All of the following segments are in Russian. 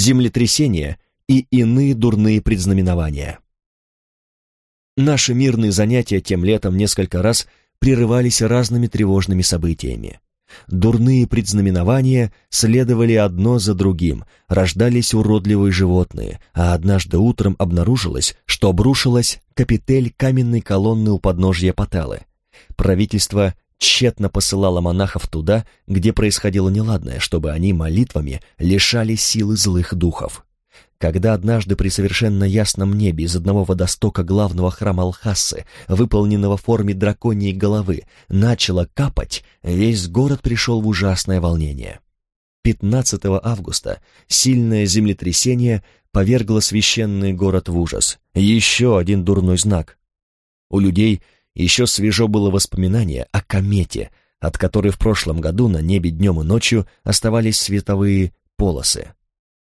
землетрясения и иные дурные предзнаменования. Наши мирные занятия тем летом несколько раз прерывались разными тревожными событиями. Дурные предзнаменования следовали одно за другим, рождались уродливые животные, а однажды утром обнаружилось, что обрушилась капитель каменной колонны у подножья Паталы. Правительство тщетно посылало монахов туда, где происходило неладное, чтобы они молитвами лишали силы злых духов. Когда однажды при совершенно ясном небе из одного водостока главного храма Алхассы, выполненного в форме драконьей головы, начало капать, весь город пришел в ужасное волнение. 15 августа сильное землетрясение повергло священный город в ужас. Еще один дурной знак. У людей еще свежо было воспоминание о комете, от которой в прошлом году на небе днем и ночью оставались световые полосы.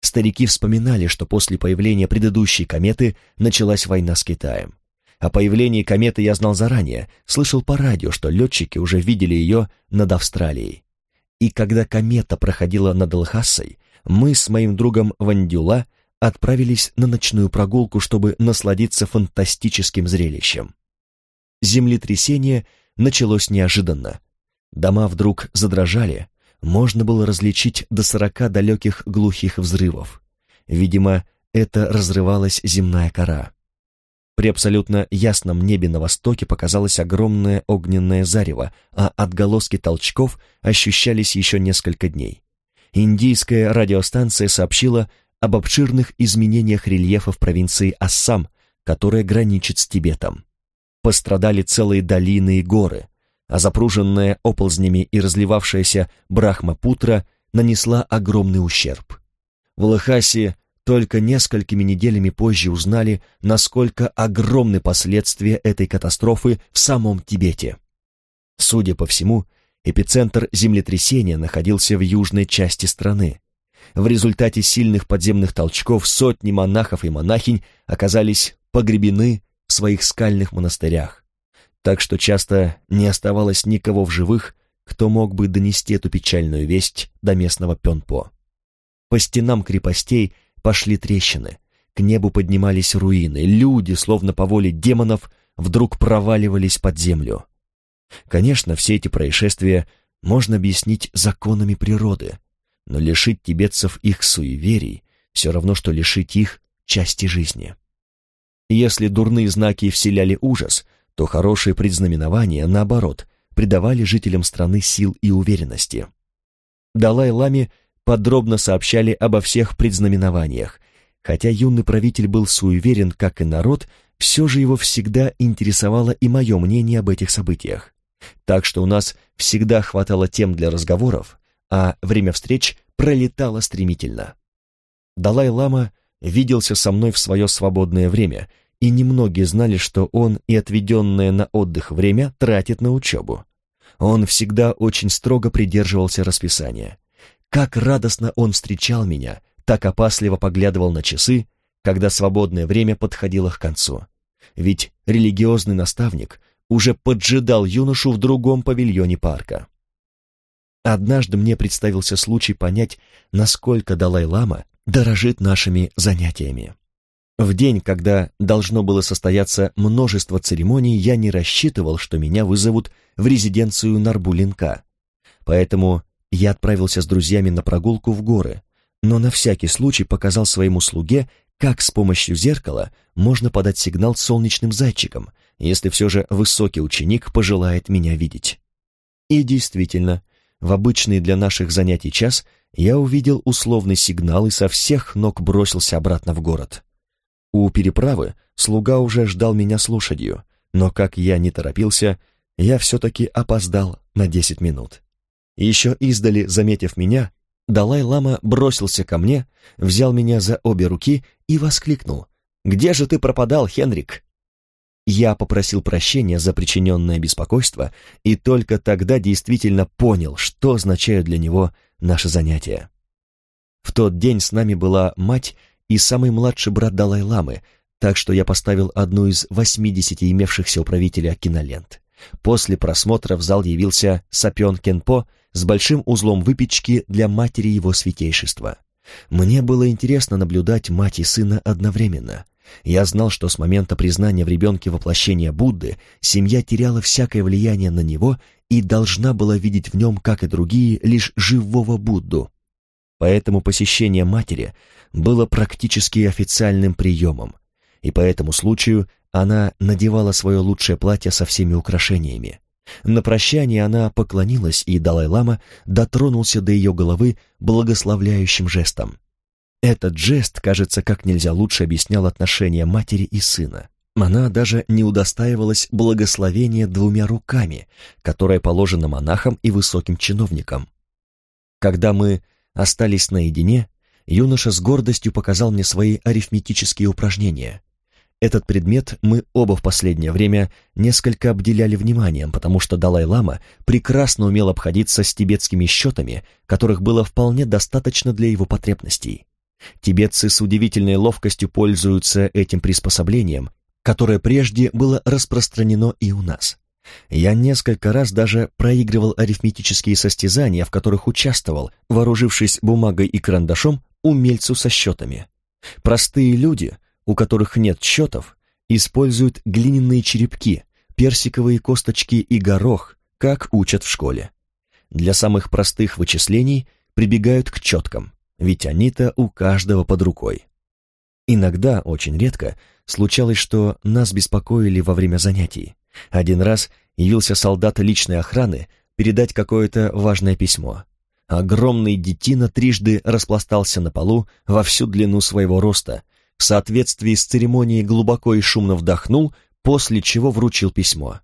Старики вспоминали, что после появления предыдущей кометы началась война с Китаем. О появлении кометы я знал заранее, слышал по радио, что летчики уже видели ее над Австралией. И когда комета проходила над Лхасой, мы с моим другом Вандюла отправились на ночную прогулку, чтобы насладиться фантастическим зрелищем. Землетрясение началось неожиданно. Дома вдруг задрожали, можно было различить до сорока далеких глухих взрывов. Видимо, это разрывалась земная кора. При абсолютно ясном небе на востоке показалось огромное огненное зарево, а отголоски толчков ощущались еще несколько дней. Индийская радиостанция сообщила об обширных изменениях рельефа в провинции Ассам, которая граничит с Тибетом. Пострадали целые долины и горы, а запруженная оползнями и разливавшаяся Брахмапутра нанесла огромный ущерб. В Лхасе только несколькими неделями позже узнали, насколько огромны последствия этой катастрофы в самом Тибете. Судя по всему, эпицентр землетрясения находился в южной части страны. В результате сильных подземных толчков сотни монахов и монахинь оказались погребены в своих скальных монастырях так что часто не оставалось никого в живых, кто мог бы донести эту печальную весть до местного Пенпо. По стенам крепостей пошли трещины, к небу поднимались руины, люди, словно по воле демонов, вдруг проваливались под землю. Конечно, все эти происшествия можно объяснить законами природы, но лишить тибетцев их суеверий все равно, что лишить их части жизни. Если дурные знаки вселяли ужас – то хорошие предзнаменования, наоборот, придавали жителям страны сил и уверенности. Далай-ламе подробно сообщали обо всех предзнаменованиях, хотя юный правитель был суеверен, как и народ, все же его всегда интересовало и мое мнение об этих событиях. Так что у нас всегда хватало тем для разговоров, а время встреч пролетало стремительно. Далай-лама виделся со мной в свое свободное время и немногие знали, что он и отведенное на отдых время тратит на учебу. Он всегда очень строго придерживался расписания. Как радостно он встречал меня, так опасливо поглядывал на часы, когда свободное время подходило к концу. Ведь религиозный наставник уже поджидал юношу в другом павильоне парка. Однажды мне представился случай понять, насколько Далай-лама дорожит нашими занятиями. В день, когда должно было состояться множество церемоний, я не рассчитывал, что меня вызовут в резиденцию Нарбулинка. Поэтому я отправился с друзьями на прогулку в горы, но на всякий случай показал своему слуге, как с помощью зеркала можно подать сигнал солнечным зайчикам, если все же высокий ученик пожелает меня видеть. И действительно, в обычный для наших занятий час я увидел условный сигнал и со всех ног бросился обратно в город. У переправы слуга уже ждал меня с лошадью, но как я не торопился, я все-таки опоздал на десять минут. Еще издали, заметив меня, Далай-лама бросился ко мне, взял меня за обе руки и воскликнул. «Где же ты пропадал, Хенрик?» Я попросил прощения за причиненное беспокойство и только тогда действительно понял, что означают для него наши занятия. В тот день с нами была мать и самый младший брат Далай-ламы, так что я поставил одну из 80 имевшихся у правителя кинолент. После просмотра в зал явился Сапен Кенпо с большим узлом выпечки для матери его святейшества. Мне было интересно наблюдать мать и сына одновременно. Я знал, что с момента признания в ребенке воплощения Будды семья теряла всякое влияние на него и должна была видеть в нем, как и другие, лишь живого Будду. Поэтому посещение матери было практически официальным приемом, и по этому случаю она надевала свое лучшее платье со всеми украшениями. На прощание она поклонилась, и Далай-лама дотронулся до ее головы благословляющим жестом. Этот жест, кажется, как нельзя лучше объяснял отношения матери и сына. Она даже не удостаивалась благословения двумя руками, которое положено монахам и высоким чиновникам. Когда мы остались наедине, юноша с гордостью показал мне свои арифметические упражнения. Этот предмет мы оба в последнее время несколько обделяли вниманием, потому что Далай-лама прекрасно умел обходиться с тибетскими счетами, которых было вполне достаточно для его потребностей. Тибетцы с удивительной ловкостью пользуются этим приспособлением, которое прежде было распространено и у нас. Я несколько раз даже проигрывал арифметические состязания, в которых участвовал, вооружившись бумагой и карандашом, умельцу со счетами. Простые люди, у которых нет счетов, используют глиняные черепки, персиковые косточки и горох, как учат в школе. Для самых простых вычислений прибегают к четкам, ведь они-то у каждого под рукой. Иногда, очень редко, случалось, что нас беспокоили во время занятий. Один раз явился солдат личной охраны передать какое-то важное письмо. Огромный детина трижды распластался на полу во всю длину своего роста, в соответствии с церемонией глубоко и шумно вдохнул, после чего вручил письмо.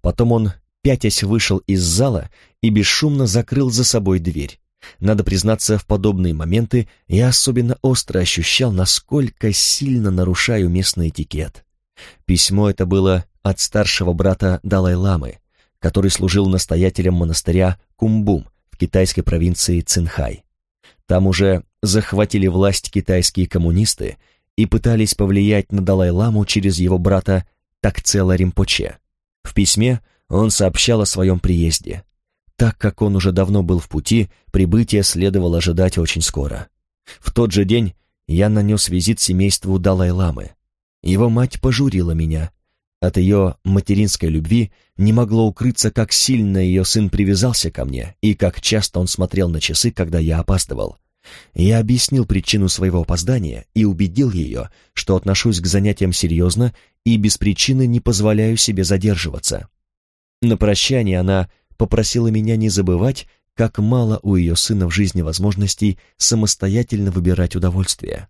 Потом он, пятясь, вышел из зала и бесшумно закрыл за собой дверь. Надо признаться, в подобные моменты я особенно остро ощущал, насколько сильно нарушаю местный этикет. Письмо это было от старшего брата Далай-ламы, который служил настоятелем монастыря Кумбум в китайской провинции Цинхай. Там уже захватили власть китайские коммунисты и пытались повлиять на Далай-ламу через его брата Такцела Римпоче. В письме он сообщал о своем приезде. Так как он уже давно был в пути, прибытие следовало ожидать очень скоро. В тот же день я нанес визит семейству Далай-ламы. Его мать пожурила меня, от ее материнской любви не могло укрыться, как сильно ее сын привязался ко мне и как часто он смотрел на часы, когда я опаздывал. Я объяснил причину своего опоздания и убедил ее, что отношусь к занятиям серьезно и без причины не позволяю себе задерживаться. На прощание она попросила меня не забывать, как мало у ее сына в жизни возможностей самостоятельно выбирать удовольствие.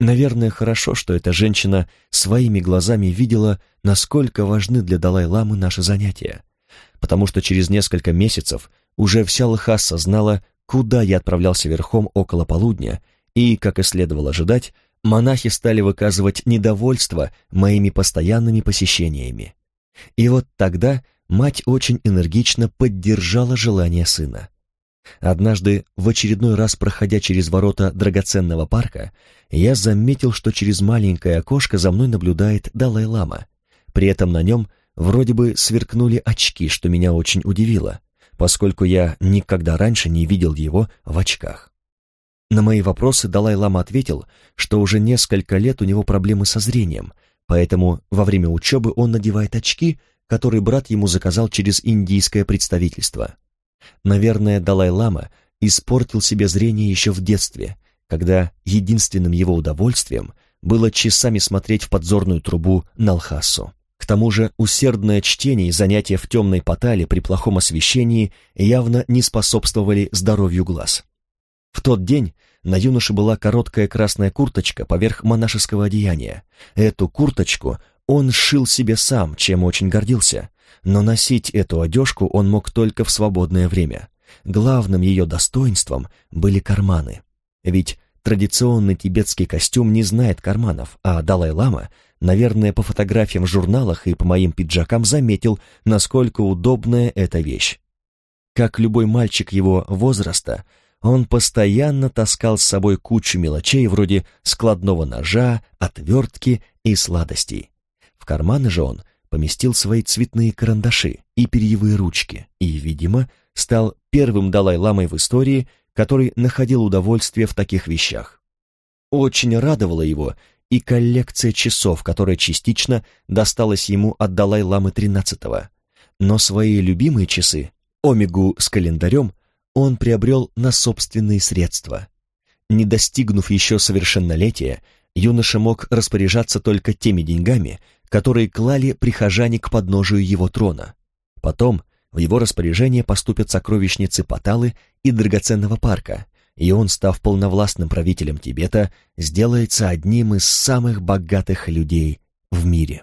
Наверное, хорошо, что эта женщина своими глазами видела, насколько важны для Далай-ламы наши занятия, потому что через несколько месяцев уже вся Лхаса знала, куда я отправлялся верхом около полудня, и, как и следовало ожидать, монахи стали выказывать недовольство моими постоянными посещениями. И вот тогда мать очень энергично поддержала желание сына. Однажды, в очередной раз проходя через ворота драгоценного парка, я заметил, что через маленькое окошко за мной наблюдает Далай-лама. При этом на нем вроде бы сверкнули очки, что меня очень удивило, поскольку я никогда раньше не видел его в очках. На мои вопросы Далай-лама ответил, что уже несколько лет у него проблемы со зрением, поэтому во время учебы он надевает очки, которые брат ему заказал через индийское представительство. Наверное, Далай-лама испортил себе зрение еще в детстве, когда единственным его удовольствием было часами смотреть в подзорную трубу на Лхасу. К тому же усердное чтение и занятия в темной потале при плохом освещении явно не способствовали здоровью глаз. В тот день на юноше была короткая красная курточка поверх монашеского одеяния. Эту курточку он сшил себе сам, чем очень гордился, но носить эту одежку он мог только в свободное время. Главным ее достоинством были карманы. Ведь традиционный тибетский костюм не знает карманов, а Далай-лама, наверное, по фотографиям в журналах и по моим пиджакам заметил, насколько удобная эта вещь. Как любой мальчик его возраста, он постоянно таскал с собой кучу мелочей вроде складного ножа, отвертки и сладостей. В карманы же он поместил свои цветные карандаши и перьевые ручки и, видимо, стал первым Далай-ламой в истории, который находил удовольствие в таких вещах. Очень радовала его и коллекция часов, которая частично досталась ему от Далай-ламы XIII. Но свои любимые часы, омегу с календарем, он приобрел на собственные средства. Не достигнув еще совершеннолетия, юноша мог распоряжаться только теми деньгами, которые клали прихожане к подножию его трона. Потом в его распоряжение поступят сокровищницы Паталы и драгоценного парка, и он, став полновластным правителем Тибета, сделается одним из самых богатых людей в мире.